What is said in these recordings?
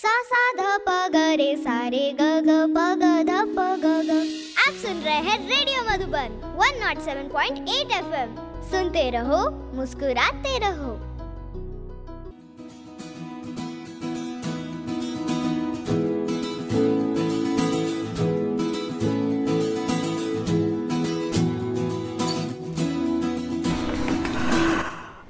सा सा ध प ग रे सा रे ग ग प ग ध प ग ग। आप सुन रहे हैं रेडियो मधुबन 107.8 एफएम सुनते रहो, मुस्कुराते रहो।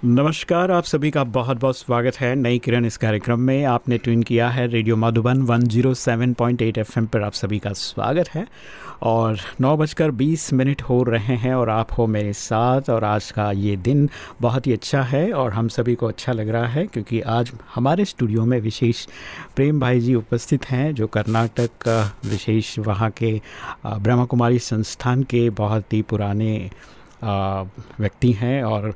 नमस्कार, आप सभी का बहुत बहुत स्वागत है नई किरण इस कार्यक्रम में। आपने ट्यून किया है रेडियो मधुबन 107.8 एफएम पर आप सभी का स्वागत है। और नौ बजकर बीस मिनट हो रहे हैं और आप हो मेरे साथ और आज का ये दिन बहुत ही अच्छा है और हम सभी को अच्छा लग रहा है क्योंकि आज हमारे स्टूडियो में विशेष प्रेम भाई जी उपस्थित हैं जो कर्नाटक, विशेष वहाँ के ब्रह्मा कुमारी संस्थान के बहुत ही पुराने व्यक्ति हैं और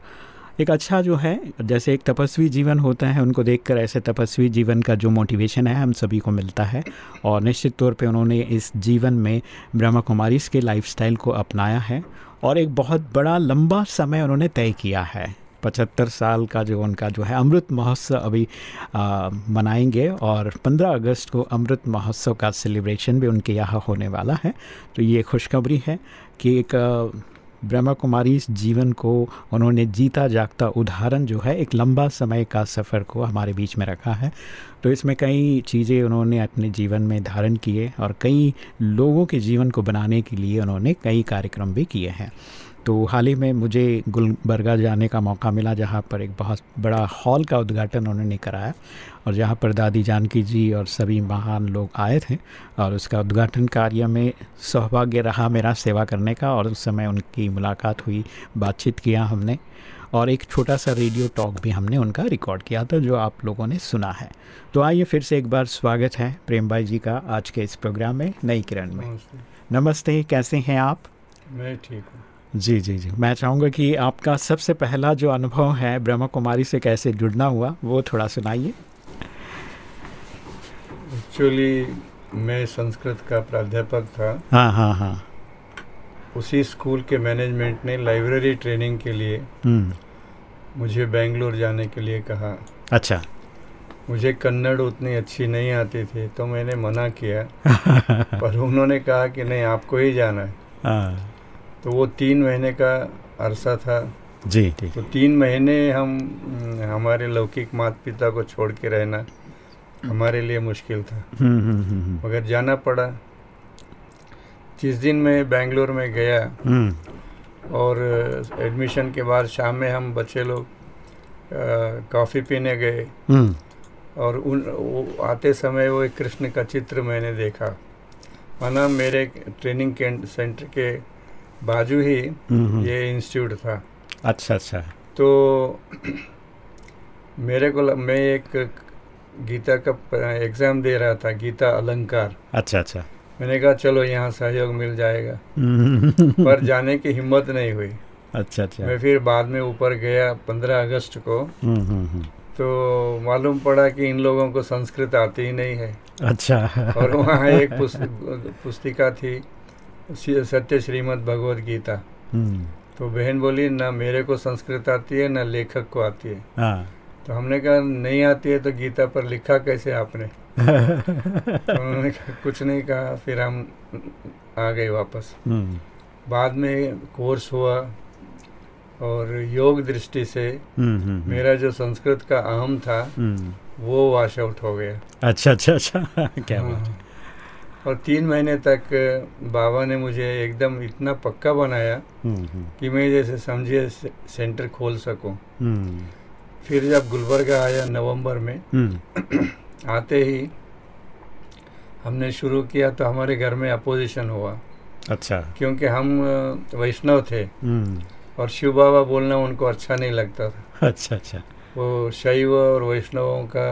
एक अच्छा जो है जैसे एक तपस्वी जीवन होता है उनको देखकर ऐसे तपस्वी जीवन का जो मोटिवेशन है हम सभी को मिलता है। और निश्चित तौर पे उन्होंने इस जीवन में ब्रह्मा कुमारी के लाइफस्टाइल को अपनाया है और एक बहुत बड़ा लंबा समय उन्होंने तय किया है। पचहत्तर साल का जो उनका जो है अमृत महोत्सव अभी आ, मनाएँगे और 15 अगस्त को अमृत महोत्सव का सेलिब्रेशन भी उनके यहाँ होने वाला है। तो ये खुशखबरी है कि एक ब्रह्मा कुमारी इस जीवन को उन्होंने जीता जागता उदाहरण जो है, एक लंबा समय का सफ़र को हमारे बीच में रखा है। तो इसमें कई चीज़ें उन्होंने अपने जीवन में धारण किए और कई लोगों के जीवन को बनाने के लिए उन्होंने कई कार्यक्रम भी किए हैं। तो हाल ही में मुझे गुलबर्गा जाने का मौका मिला जहाँ पर एक बहुत बड़ा हॉल का उद्घाटन उन्होंने कराया और जहाँ पर दादी जानकी जी और सभी महान लोग आए थे और उसका उद्घाटन कार्य में सौभाग्य रहा मेरा सेवा करने का और उस समय उनकी मुलाकात हुई बातचीत किया हमने और एक छोटा सा रेडियो टॉक भी हमने उनका रिकॉर्ड किया था जो आप लोगों ने सुना है। तो आइए फिर से एक बार स्वागत है प्रेम भाई जी का आज के इस प्रोग्राम में नई किरण में। नमस्ते। कैसे हैं आप? मैं ठीक हूँ। जी जी जी। मैं चाहूँगा कि आपका सबसे पहला जो अनुभव है ब्रह्मा कुमारी से कैसे जुड़ना हुआ वो थोड़ा सुनाइए। एक्चुअली मैं संस्कृत का प्राध्यापक था। हाँ हाँ हाँ। उसी स्कूल के मैनेजमेंट ने लाइब्रेरी ट्रेनिंग के लिए मुझे बेंगलोर जाने के लिए कहा। अच्छा। मुझे कन्नड़ उतनी अच्छी नहीं आती थी तो मैंने मना किया। पर उन्होंने कहा कि नहीं आपको ही जाना है। हाँ, तो वो तीन महीने का अरसा था। जी ठीक। तो तीन महीने हम हमारे लौकिक माता पिता को छोड़ के रहना हमारे लिए मुश्किल था। हम्म, हम्म, हम्म, मगर जाना पड़ा। जिस दिन मैं बेंगलोर में गया और एडमिशन के बाद शाम में हम बच्चे लोग कॉफ़ी पीने गए। और उन वो आते समय वो एक कृष्ण का चित्र मैंने देखा। माना मेरे ट्रेनिंग के सेंटर के बाजू ही ये इंस्टीट्यूट था। अच्छा अच्छा। तो मेरे को मैं एक गीता का एग्ज़ाम दे रहा था गीता अलंकार। अच्छा अच्छा। मैंने कहा चलो यहाँ सहयोग मिल जाएगा। पर जाने की हिम्मत नहीं हुई। अच्छा अच्छा। मैं फिर बाद में ऊपर गया पंद्रह अगस्त को। तो मालूम पड़ा कि इन लोगों को संस्कृत आती ही नहीं है। अच्छा। और वहाँ एक पुस्त- पुस्तिका थी सत्य श्रीमद भगवद गीता। हम्म, तो बहन बोली ना मेरे को संस्कृत आती है ना लेखक को आती है। हाँ। तो हमने कहा नहीं आती है तो गीता पर लिखा कैसे आपने? तो उन्होंने कहा कुछ नहीं कहा फिर हम आ गए वापस। हम्म, बाद में कोर्स हुआ और योग दृष्टि से हम्म, मेरा जो संस्कृत का अहम था वो वॉश आउट हो गया। अच्छा अच्छा अच्छा। क्या बात हाँ। और तीन महीने तक बाबा ने मुझे एकदम इतना पक्का बनाया हम्म, हम्म, कि मैं जैसे समझिए सेंटर खोल सकूँ। हम्म, फिर जब गुलबर्गा आया नवंबर में आते ही हमने शुरू किया तो हमारे घर में अपोजिशन हुआ। अच्छा। क्योंकि हम वैष्णव थे और शिव बाबा बोलना उनको अच्छा नहीं लगता था। अच्छा अच्छा। वो शैव और वैष्णवों का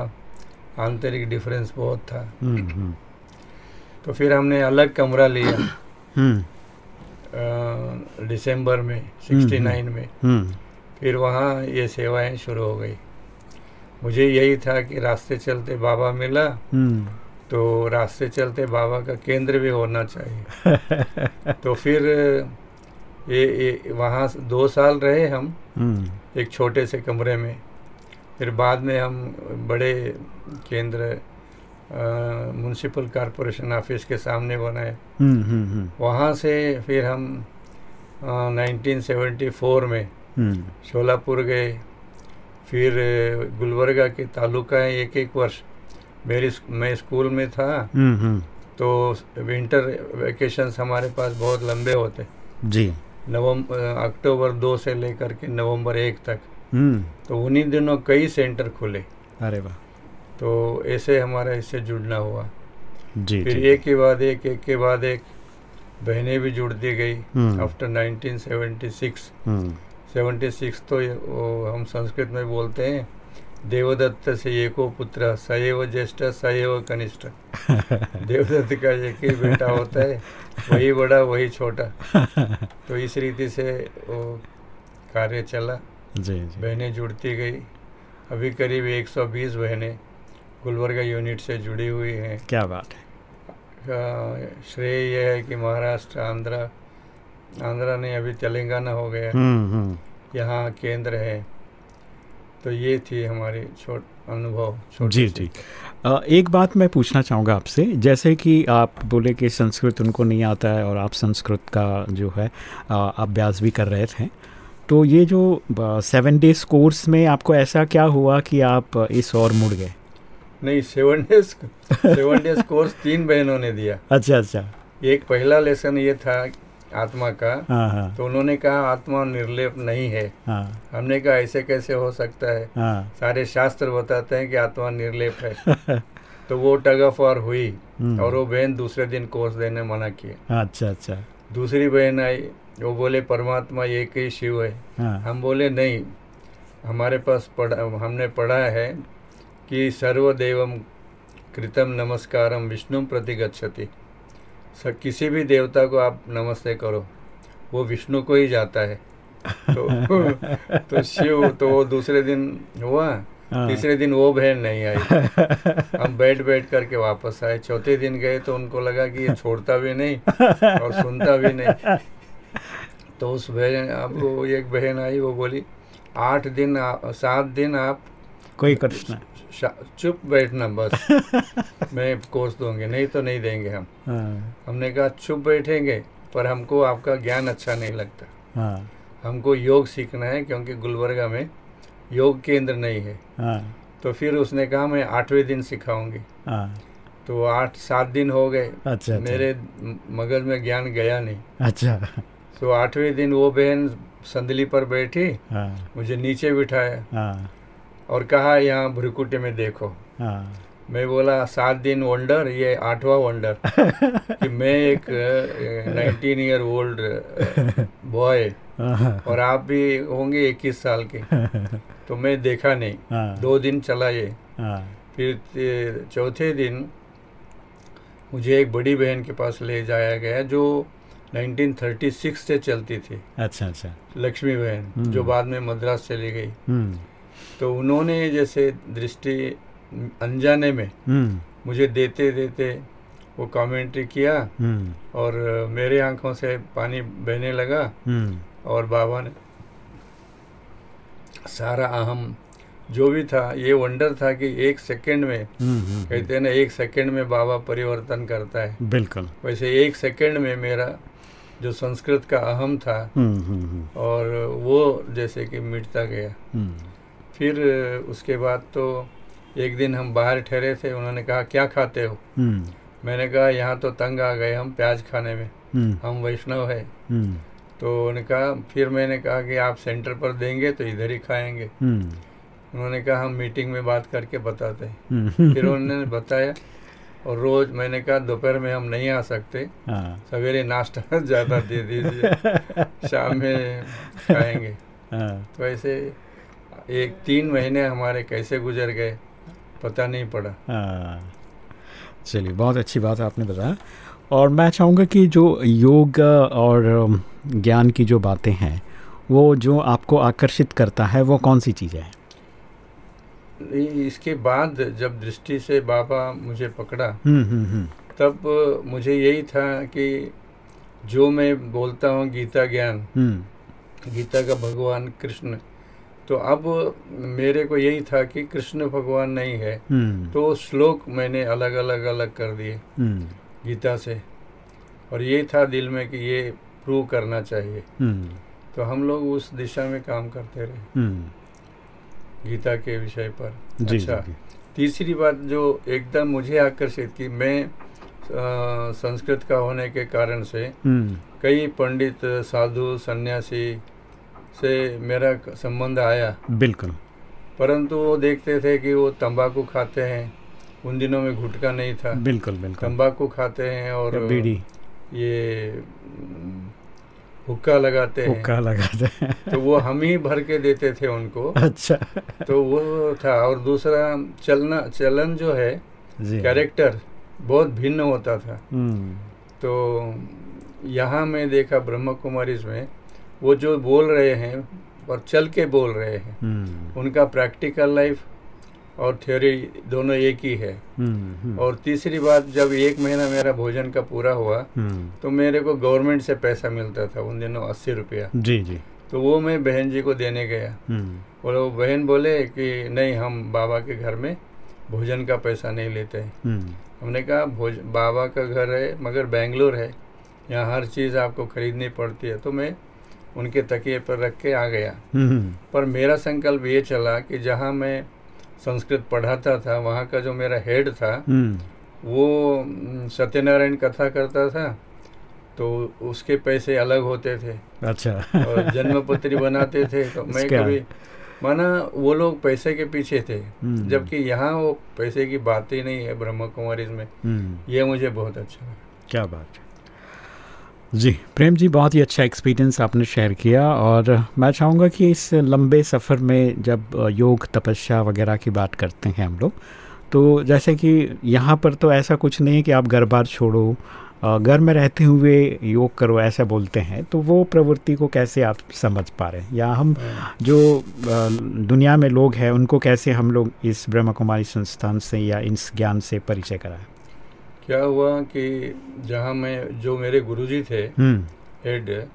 आंतरिक डिफरेंस बहुत था। तो फिर हमने अलग कमरा लिया। हम्म, दिसंबर में 69 में। हम्म, फिर वहाँ ये सेवाएँ शुरू हो गई। मुझे यही था कि रास्ते चलते बाबा मिला हम्म, तो रास्ते चलते बाबा का केंद्र भी होना चाहिए। तो फिर ये, ये वहाँ दो साल रहे हम हम्म, एक छोटे से कमरे में। फिर बाद में हम बड़े केंद्र म्यूनसिपल कॉरपोरेशन ऑफ़िस के सामने बनाए हम्म हम्म हम्म। वहाँ से फिर हम अ, 1974 में हम्म। शोलापुर गए। फिर गुलबर्गा के तालुका है एक एक वर्ष। मेरी मैं स्कूल में था। तो विंटर वेकेशंस हमारे पास बहुत लंबे होते। जी। नवंबर अक्टूबर दो से लेकर के नवंबर एक तक। तो उन्हीं दिनों कई सेंटर खुले। अरे वाह। तो ऐसे हमारा इससे जुड़ना हुआ। जी फिर एक के बाद एक एक के बाद एक बहनें भी जुड़ती गई। आफ्टर 1976 हम्म। 76 तो हम संस्कृत में बोलते हैं देवदत्त से एको पुत्र सएव ज्येष्ठ सएव कनिष्ठ। देवदत्त का एक ही बेटा होता है वही बड़ा वही छोटा। तो इस रीति से वो कार्य चला। जी जी। बहनें जुड़ती गई। अभी करीब 120 बहनें। गुलबर्गा यूनिट से जुड़ी हुई हैं। क्या बात है। श्रेय यह है कि महाराष्ट्र आंध्रा आंध्रा नहीं अभी तेलंगाना हो गया। हम्म हम्म। यहाँ केंद्र है। तो ये थी हमारी छोट अनुभव जी जी। एक बात मैं पूछना चाहूँगा आपसे। जैसे कि आप बोले कि संस्कृत उनको नहीं आता है और आप संस्कृत का जो है अभ्यास भी कर रहे थे। तो ये जो सेवन डेज़ कोर्स में आपको ऐसा क्या हुआ कि आप इस और मुड़ गए? नहीं seven days seven days course तीन बहनों ने दिया। अच्छा अच्छा। एक पहला लेसन ये था आत्मा का हाँ हाँ। तो उन्होंने कहा आत्मा निर्लेप नहीं है। हाँ। हमने कहा ऐसे कैसे हो सकता है? हाँ। सारे शास्त्र बताते हैं कि आत्मा निर्लेप है। तो वो टग ऑफ़ वार हुई हम्म, और वो बहन दूसरे दिन कोर्स देने मना किया अच्छा अच्छा। दूसरी बहन आई वो बोले परमात्मा एक ही शिव है। हाँ। हम बोले नहीं हमारे पास पढ़ा हमने पढ़ा है कि सर्वदेवम कृतम नमस्कारम विष्णु प्रति गच्छति किसी भी देवता को आप नमस्ते करो वो विष्णु को ही जाता है। तो तो शिव तो वो दूसरे दिन हुआ हाँ, तीसरे दिन वो बहन नहीं आई। हम बैठ बैठ करके वापस आए चौथे दिन गए तो उनको लगा कि ये छोड़ता भी नहीं और सुनता भी नहीं। तो उस बहन अब वो एक बहन आई वो बोली आठ दिन सात दिन आप कोई कृष्ण। चुप बैठना बस। मैं कोर्स दूँगी नहीं तो नहीं देंगे हम। हाँ। हमने कहा चुप बैठेंगे पर हमको आपका ज्ञान अच्छा नहीं लगता। हाँ। हमको योग सीखना है क्योंकि गुलबर्गा में योग केंद्र नहीं है। हाँ। तो फिर उसने कहा मैं आठवें दिन सिखाऊँगी। हाँ। तो आठ सात दिन हो गए। अच्छा अच्छा। मेरे मगज में ज्ञान गया नहीं। अच्छा। तो आठवें दिन वो बहन संदली पर बैठी मुझे नीचे बिठाया। और कहा यहाँ भ्रुकुटे में देखो। हाँ। मैं बोला सात दिन वंडर ये आठवां वंडर कि मैं एक नाइनटीन ईयर ओल्ड बॉय और आप भी होंगे इक्कीस साल के। तो मैं देखा नहीं। हाँ। दो दिन चला ये। हाँ। फिर चौथे दिन मुझे एक बड़ी बहन के पास ले जाया गया जो 1936 से चलती थी। अच्छा अच्छा। लक्ष्मी बहन हम्म। जो बाद में मद्रास चली गई। हम्म। तो उन्होंने जैसे दृष्टि अनजाने में हम्म। मुझे देते देते वो कमेंट्री किया हम्म। और मेरे आँखों से पानी बहने लगा हम्म। और बाबा ने सारा अहम जो भी था ये वंडर था कि एक सेकंड में कहते हैं ना एक सेकंड में बाबा परिवर्तन करता है। बिल्कुल। वैसे एक सेकंड में मेरा जो संस्कृत का अहम था और वो जैसे कि मिटता गया। फिर उसके बाद तो एक दिन हम बाहर ठहरे थे उन्होंने कहा क्या खाते हो? हम्म। मैंने कहा यहाँ तो तंग आ गए हम प्याज खाने में। हम्म। हम वैष्णव है। हम्म। तो उन्होंने कहा फिर मैंने कहा कि आप सेंटर पर देंगे तो इधर ही खाएँगे। उन्होंने कहा हम मीटिंग में बात करके बताते हैं। फिर उन्होंने बताया और रोज मैंने कहा दोपहर में हम नहीं आ सकते। हाँ। सवेरे नाश्ता ज़्यादा दे दीजिए। शाम में खाएँगे। हाँ। तो ऐसे एक तीन महीने हमारे कैसे गुजर गए पता नहीं पड़ा। हाँ। चलिए बहुत अच्छी बात आपने बताया। और मैं चाहूँगा कि जो योग और ज्ञान की जो बातें हैं वो जो आपको आकर्षित करता है वो कौन सी चीज़ है? इसके बाद जब दृष्टि से बाबा मुझे पकड़ा हम्म हम्म हम्म। तब मुझे यही था कि जो मैं बोलता हूँ गीता ज्ञान गीता का भगवान कृष्ण तो अब मेरे को यही था कि कृष्ण भगवान नहीं है हम्म। तो श्लोक मैंने अलग अलग अलग कर दिए हम्म। गीता से। और ये था दिल में कि ये प्रूव करना चाहिए। हम्म। तो हम लोग उस दिशा में काम करते रहे। गीता के विषय पर। जी अच्छा जी तीसरी बात जो एकदम मुझे आकर्षित की मैं संस्कृत का होने के कारण से कई पंडित साधु सन्यासी से मेरा संबंध आया। बिल्कुल। परंतु वो देखते थे कि वो तंबाकू खाते हैं। उन दिनों में गुटखा नहीं था। बिल्कुल बिल्कुल। तंबाकू खाते हैं और बीड़ी। ये हुक्का लगाते हैं। हुक्का लगाते हैं। तो वो हम ही भर के देते थे उनको। अच्छा। तो वो था। और दूसरा चलना चलन जो है कैरेक्टर बहुत भिन्न होता था। हम्म। तो यहाँ मैं देखा ब्रह्म कुमारी में वो जो बोल रहे हैं और चल के बोल रहे हैं हम्म। उनका प्रैक्टिकल लाइफ और थ्योरी दोनों एक ही है। हम्म हम्म, और तीसरी बात जब एक महीना मेरा भोजन का पूरा हुआ तो मेरे को गवर्नमेंट से पैसा मिलता था उन दिनों अस्सी रुपया। जी जी। तो वो मैं बहन जी को देने गया। और वो बहन बोले कि नहीं हम बाबा के घर में भोजन का पैसा नहीं लेते हैं। हमने कहा भोज बाबा का घर है मगर बेंगलोर है। यहाँ हर चीज़ आपको खरीदनी पड़ती है। तो मैं उनके तकिए पर रख के आ गया। हम्म। पर मेरा संकल्प ये चला कि जहाँ मैं संस्कृत पढ़ाता था वहाँ का जो मेरा हेड था हम्म। वो सत्यनारायण कथा करता था तो उसके पैसे अलग होते थे। अच्छा। और जन्मपत्री बनाते थे तो मैं कभी माना वो लोग पैसे के पीछे थे हम्म, जबकि यहाँ वो पैसे की बात ही नहीं है ब्रह्म कुमारी में ये मुझे बहुत अच्छा लगा। क्या बात है। जी प्रेम जी बहुत ही अच्छा एक्सपीरियंस आपने शेयर किया और मैं चाहूँगा कि इस लंबे सफ़र में जब योग तपस्या वगैरह की बात करते हैं हम लोग तो जैसे कि यहाँ पर तो ऐसा कुछ नहीं है कि आप घर बार छोड़ो घर में रहते हुए योग करो ऐसा बोलते हैं तो वो प्रवृत्ति को कैसे आप समझ पा रहे हैं? या हम जो दुनिया में लोग हैं उनको कैसे हम लोग इस ब्रह्म कुमारी संस्थान से या इस ज्ञान से परिचय कराएँ? क्या हुआ कि जहाँ मैं जो मेरे गुरुजी थे हम्म। हेड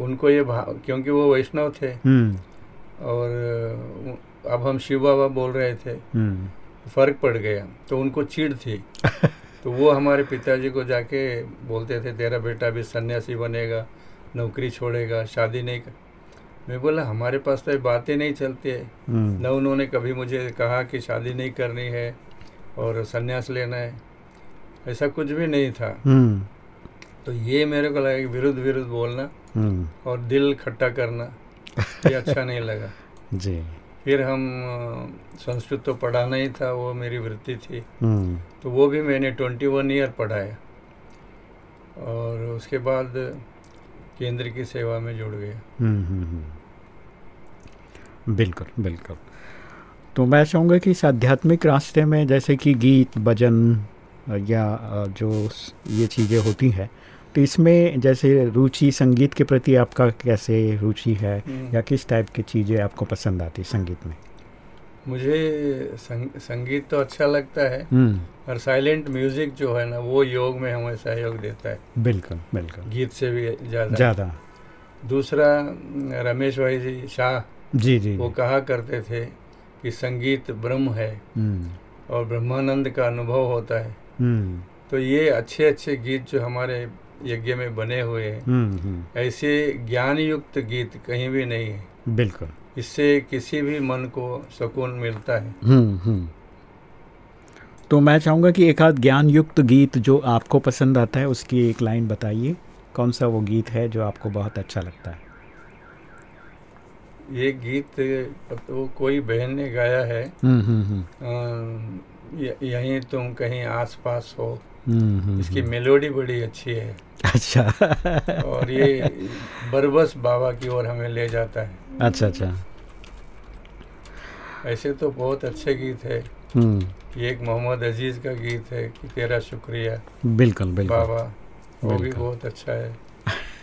उनको ये क्योंकि वो वैष्णव थे। हम्म। और अब हम शिव बाबा बोल रहे थे। हम्म। फ़र्क पड़ गया। तो उनको चिढ़ थी। तो वो हमारे पिताजी को जाके बोलते थे तेरा बेटा भी सन्यासी बनेगा नौकरी छोड़ेगा शादी नहीं कर मैं बोला हमारे पास तो ये बातें नहीं चलती है। न उन्होंने कभी मुझे कहा कि शादी नहीं करनी है और सन्यास लेना है। ऐसा कुछ भी नहीं था। हम्म, तो ये मेरे को लगा कि विरुद्ध विरुद्ध बोलना हम्म, और दिल खट्टा करना ये अच्छा नहीं लगा। जी। फिर हम संस्कृत तो पढ़ाना ही था वो मेरी वृत्ति थी। हम्म, तो वो भी मैंने ट्वेंटी वन ईयर पढ़ाया और उसके बाद केंद्र की सेवा में जुड़ गया। बिल्कुल बिल्कुल। तो मैं चाहूँगा कि इस आध्यात्मिक रास्ते में जैसे कि गीत भजन या जो ये चीज़ें होती हैं तो इसमें जैसे रुचि संगीत के प्रति आपका कैसे रुचि है या किस टाइप की चीज़ें आपको पसंद आती है संगीत में? मुझे संग, संगीत तो अच्छा लगता है हम्म, और साइलेंट म्यूज़िक जो है ना वो योग में हमें सहयोग देता है। बिल्कुल बिल्कुल। गीत से भी ज़्यादा। ज़्यादा। दूसरा रमेश भाई जी शाह जी जी वो। कहा करते थे कि संगीत ब्रह्म है हम्म, और ब्रह्मानंद का अनुभव होता है। हम्म, तो ये अच्छे अच्छे गीत जो हमारे यज्ञ में बने हुए हैं हम्म, हम्म, ऐसे ज्ञान युक्त गीत कहीं भी नहीं है। बिल्कुल। इससे किसी भी मन को सुकून मिलता है। हम्म तो मैं चाहूँगा कि एक आध ज्ञान युक्त गीत जो आपको पसंद आता है उसकी एक लाइन बताइए। कौन सा वो गीत है जो आपको बहुत अच्छा लगता है? ये गीत वो कोई बहन ने गाया है। यहीं तुम कहीं आसपास हो। इसकी। मेलोडी बड़ी अच्छी है। अच्छा। और ये बरबस बाबा की ओर हमें ले जाता है। अच्छा अच्छा। ऐसे तो बहुत अच्छे गीत है। हम्म। ये एक मोहम्मद अज़ीज़ का गीत है कि तेरा शुक्रिया। बिल्कुल बिल्कुल। बाबा वो भी बहुत अच्छा है।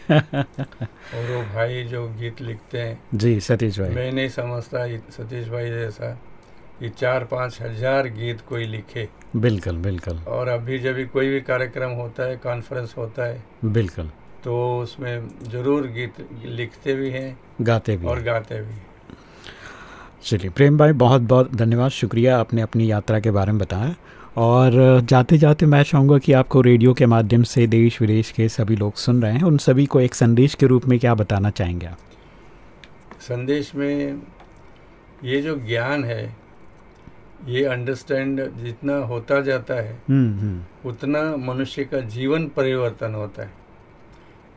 और वो भाई जो गीत लिखते हैं। जी सतीश भाई। मैं नहीं समझता सतीश भाई जैसा। कि चार पाँच हज़ार गीत कोई लिखे। बिल्कुल बिल्कुल। और अभी जब भी कोई भी कार्यक्रम होता है कॉन्फ्रेंस होता है बिल्कुल। तो उसमें ज़रूर गीत लिखते भी हैं गाते भी और गाते भी चलिए प्रेम भाई बहुत बहुत धन्यवाद। शुक्रिया आपने अपनी यात्रा के बारे में बताया। और जाते जाते मैं चाहूँगा कि आपको रेडियो के माध्यम से देश विदेश के सभी लोग सुन रहे हैं। उन सभी को एक संदेश के रूप में क्या बताना चाहेंगे आप? संदेश में ये जो ज्ञान है ये अंडरस्टैंड जितना होता जाता है हम्म हम्म। उतना मनुष्य का जीवन परिवर्तन होता है।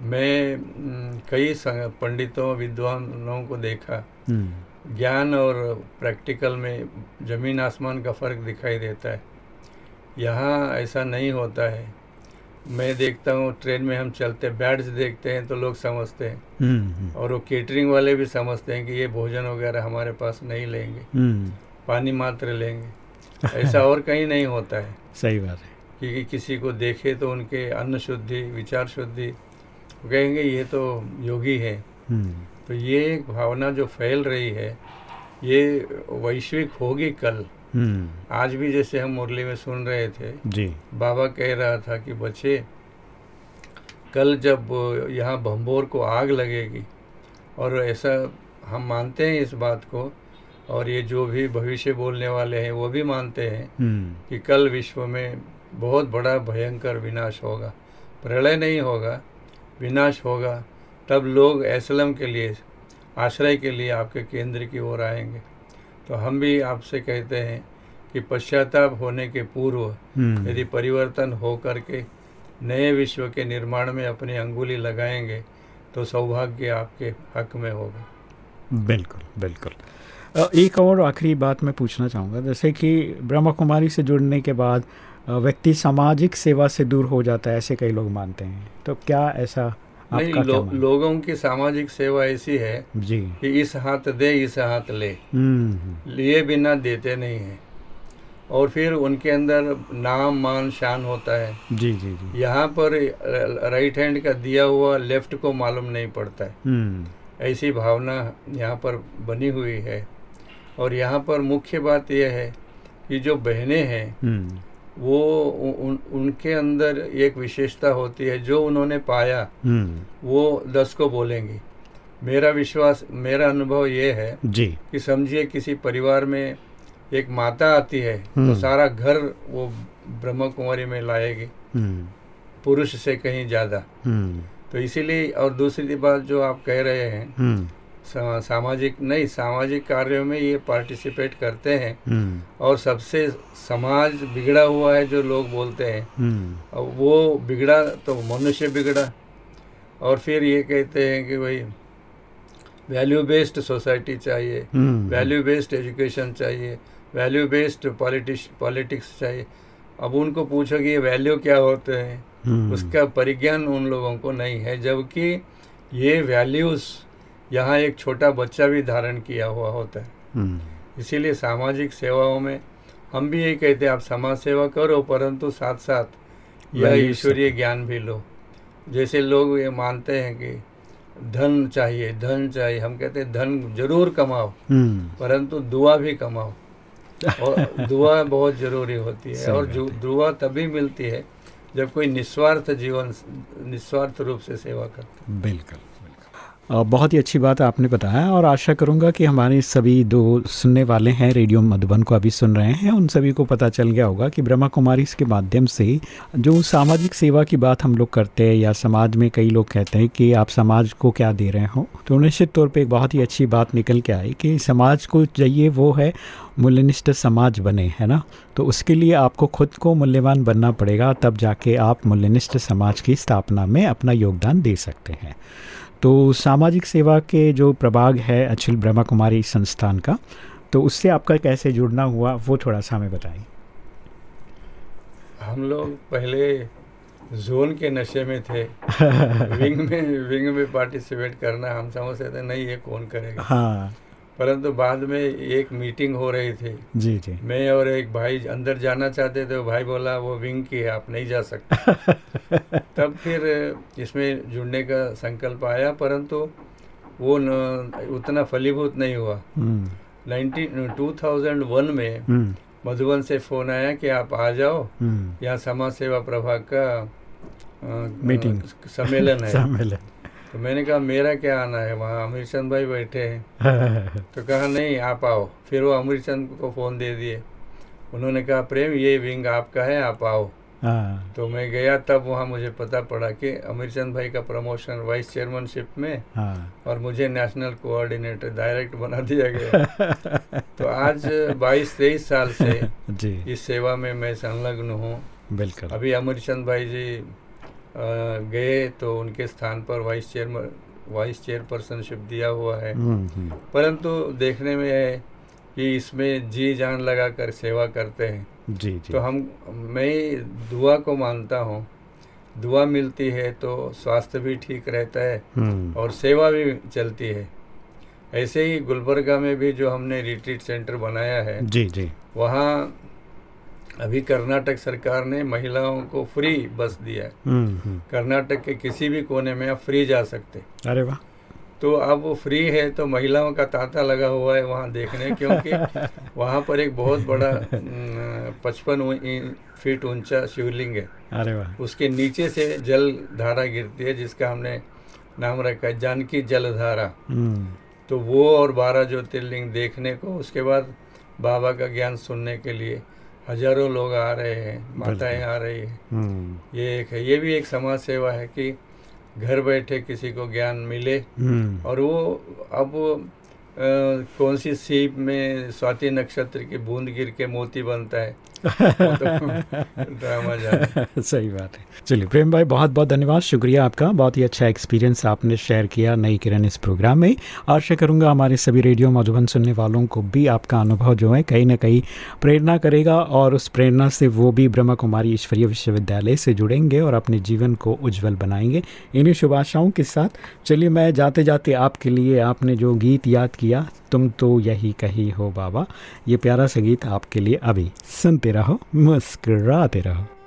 मैं कई पंडितों विद्वानों को देखा। हम्म। ज्ञान और प्रैक्टिकल में ज़मीन आसमान का फ़र्क दिखाई देता है। यहाँ ऐसा नहीं होता है। मैं देखता हूँ ट्रेन में हम चलते बैड्स देखते हैं तो लोग समझते हैं। और वो केटरिंग वाले भी समझते हैं कि ये भोजन वगैरह हमारे पास नहीं लेंगे। पानी मात्र लेंगे। ऐसा और कहीं नहीं होता है। सही बात है। कि किसी को देखे तो उनके अन्न शुद्धि विचार शुद्धि कहेंगे ये तो योगी है। हम्म। तो ये एक भावना जो फैल रही है ये वैश्विक होगी कल। हम्म। आज भी जैसे हम मुरली में सुन रहे थे जी। बाबा कह रहा था कि बच्चे कल जब यहाँ भंबोर को आग लगेगी और ऐसा हम मानते हैं इस बात को और ये जो भी भविष्य बोलने वाले हैं वो भी मानते हैं हम्म। कि कल विश्व में बहुत बड़ा भयंकर विनाश होगा। प्रलय नहीं होगा विनाश होगा। तब लोग एसलम के लिए आश्रय के लिए आपके केंद्र की ओर आएँगे। तो हम भी आपसे कहते हैं कि पश्चाताप होने के पूर्व हम्म। यदि परिवर्तन हो करके नए विश्व के निर्माण में अपनी अंगुली लगाएँगे तो सौभाग्य आपके हक में होगा। बिल्कुल बिल्कुल। एक और आखिरी बात मैं पूछना चाहूँगा। जैसे कि ब्रह्मा कुमारी से जुड़ने के बाद व्यक्ति सामाजिक सेवा से दूर हो जाता है ऐसे कई लोग मानते हैं। तो क्या ऐसा नहीं लो? लोगों की सामाजिक सेवा ऐसी है जी। कि इस हाथ दे इस हाथ ले। हम्म, लिए बिना देते नहीं है। और फिर उनके अंदर नाम मान शान होता है। जी जी जी। यहाँ पर राइट हैंड का दिया हुआ लेफ़्ट को मालूम नहीं पड़ता है। हम्म। ऐसी भावना यहाँ पर बनी हुई है। और यहाँ पर मुख्य बात यह है कि जो बहनें हैं हम्म। वो उन, उनके अंदर एक विशेषता होती है जो उन्होंने पाया हम्म। वो दस को बोलेंगी। मेरा विश्वास मेरा अनुभव ये है जी। कि समझिए किसी परिवार में एक माता आती है हम्म। तो सारा घर वो ब्रह्म कुमारी में लाएगी हम्म। पुरुष से कहीं ज़्यादा। हम्म। तो इसीलिए और दूसरी बात जो आप कह रहे हैं हम्म। सामाजिक नहीं सामाजिक कार्यों में ये पार्टिसिपेट करते हैं। हम्म। और सबसे समाज बिगड़ा हुआ है जो लोग बोलते हैं हम्म। और वो बिगड़ा तो मनुष्य बिगड़ा। और फिर ये कहते हैं कि भाई वैल्यू बेस्ड सोसाइटी चाहिए हम्म, वैल्यू बेस्ड एजुकेशन चाहिए वैल्यू बेस्ड पॉलिटिक्स पॉलिटिक्स चाहिए। अब उनको पूछो कि ये वैल्यू क्या होते हैं? हम्म, उसका परिज्ञान उन लोगों को नहीं है जबकि ये वैल्यूज़ यहाँ एक छोटा बच्चा भी धारण किया हुआ होता है। हम्म, इसीलिए सामाजिक सेवाओं में हम भी यही कहते हैं आप समाज सेवा करो परंतु साथ साथ यह ईश्वरीय ज्ञान भी लो। जैसे लोग ये मानते हैं कि धन चाहिए धन चाहिए हम कहते हैं धन ज़रूर कमाओ हम्म, परंतु दुआ भी कमाओ। और दुआ बहुत ज़रूरी होती है और जो दुआ तभी मिलती है जब कोई निस्वार्थ जीवन निस्वार्थ रूप से सेवा करता है। बिल्कुल। बहुत ही अच्छी बात आपने बताया और आशा करूँगा कि हमारे सभी दो सुनने वाले हैं रेडियो मधुबन को अभी सुन रहे हैं। उन सभी को पता चल गया होगा कि ब्रह्मा कुमारी के माध्यम से जो सामाजिक सेवा की बात हम लोग करते हैं या समाज में कई लोग कहते हैं कि आप समाज को क्या दे रहे हो तो निश्चित तौर पर एक बहुत ही अच्छी बात निकल के आई कि समाज को चाहिए वो है मूल्यनिष्ठ समाज बने, है ना? तो उसके लिए आपको खुद को मूल्यवान बनना पड़ेगा, तब जाके आप मूल्यनिष्ठ समाज की स्थापना में अपना योगदान दे सकते हैं। तो सामाजिक सेवा के जो प्रभाग है अचिल ब्रह्मा कुमारी संस्थान का तो उससे आपका कैसे जुड़ना हुआ वो थोड़ा सा हमें बताएँ। हम लोग पहले जोन के नशे में थे। विंग में विंग में पार्टिसिपेट करना हम समझते थे नहीं ये कौन करेगा? हाँ। परंतु बाद में एक मीटिंग हो रही थी। जी जी। मैं और एक भाई अंदर जाना चाहते थे भाई बोला वो विंग की है आप नहीं जा सकते। तब फिर इसमें जुड़ने का संकल्प आया परंतु वो न, उतना फलीभूत नहीं हुआ। हम्म, नाइनटीन टू थाउज़ेंड वन में हम्म, मधुबन से फ़ोन आया कि आप आ जाओ। हम्म, यहाँ समाज सेवा प्रभाग का मीटिंग। सम्मेलन है। सम्मेलन। तो मैंने कहा मेरा क्या आना है? वहाँ अमीरचंद भाई बैठे हैं। तो कहा नहीं आप आओ। फिर वो अमीरचंद को फ़ोन दे दिए। उन्होंने कहा प्रेम ये विंग आपका है आप आओ। हाँ, तो मैं गया तब वहाँ मुझे पता पड़ा कि अमीरचंद भाई का प्रमोशन वाइस चेयरमैनशिप में हाँ, और मुझे नेशनल कोऑर्डिनेटर डायरेक्ट बना दिया गया। तो आज 22 तेईस साल से जी। इस सेवा में मैं संलग्न हूँ। बिल्कुल। अभी अमरचंद भाई जी गए तो उनके स्थान पर वाइस चेयरमैन वाइस चेयरपर्सनशिप दिया हुआ है। हम्म, हम्म, परंतु देखने में है कि इसमें जी जान लगा कर सेवा करते हैं। जी जी। तो हम मैं दुआ को मानता हूँ। दुआ मिलती है तो स्वास्थ्य भी ठीक रहता है हम्म, और सेवा भी चलती है। ऐसे ही गुलबर्गा में भी जो हमने रिट्रीट सेंटर बनाया है जी जी। वहाँ अभी कर्नाटक सरकार ने महिलाओं को फ्री बस दिया है। हम्म, हम्म, कर्नाटक के किसी भी कोने में आप फ्री जा सकते। अरे वाह। तो अब वो फ्री है तो महिलाओं का तांता लगा हुआ है वहाँ देखने क्योंकि वहाँ पर एक बहुत बड़ा पचपन फीट ऊँचा शिवलिंग है। अरे वाह। उसके नीचे से जल धारा गिरती है जिसका हमने नाम रखा है जानकी जलधारा। हम्म, तो वो और बारह ज्योतिर्लिंग देखने को उसके बाद बाबा का ज्ञान सुनने के लिए हज़ारों लोग आ रहे हैं माताएँ आ रही हैं। हम्म, ये एक है ये भी एक समाज सेवा है कि घर बैठे किसी को ज्ञान मिले। हम्म, और वो अब आ, कौन सी सीप में स्वाति नक्षत्र की बूंद गिर के मोती बनता है सही बात है। चलिए, प्रेम भाई, बहुत बहुत धन्यवाद। शुक्रिया आपका। बहुत ही अच्छा एक्सपीरियंस आपने शेयर किया नई किरण इस प्रोग्राम में। आशा करूँगा हमारे सभी रेडियो मधुबन सुनने वालों को भी आपका अनुभव जो है कहीं ना कहीं प्रेरणा करेगा और उस प्रेरणा से वो भी ब्रह्मा कुमारी ईश्वरीय विश्वविद्यालय से जुड़ेंगे और अपने जीवन को उज्जवल बनाएँगे। इन्हीं शुभ आशाओं के साथ चलिए, मैं जाते जाते आपके लिए आपने जो गीत याद किया, तुम तो यही कही हो बाबा। ये प्यारा सा गीत आपके लिए अभी सुनते रहो मुस्कुराते रहो।